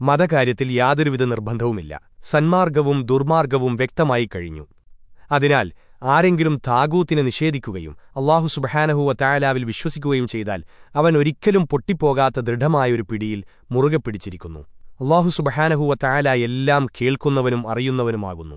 മതകാര്യത്തിൽ യാതൊരുവിധ നിർബന്ധവുമില്ല. സന്മാർഗവും ദുർമാർഗവും വ്യക്തമായി കഴിഞ്ഞു. അതിനാൽ ആരെങ്കിലും താകൂത്തിനെ നിഷേധിക്കുകയും അള്ളാഹു സുബഹാനഹുവ തായാലാവിൽ വിശ്വസിക്കുകയും ചെയ്താൽ അവൻ ഒരിക്കലും പൊട്ടിപ്പോകാത്ത ദൃഢമായൊരു പിടിയിൽ മുറുകെ പിടിച്ചിരിക്കുന്നു അള്ളാഹു സുബഹാനഹുവ തായാല എല്ലാം കേൾക്കുന്നവനും അറിയുന്നവനുമാകുന്നു.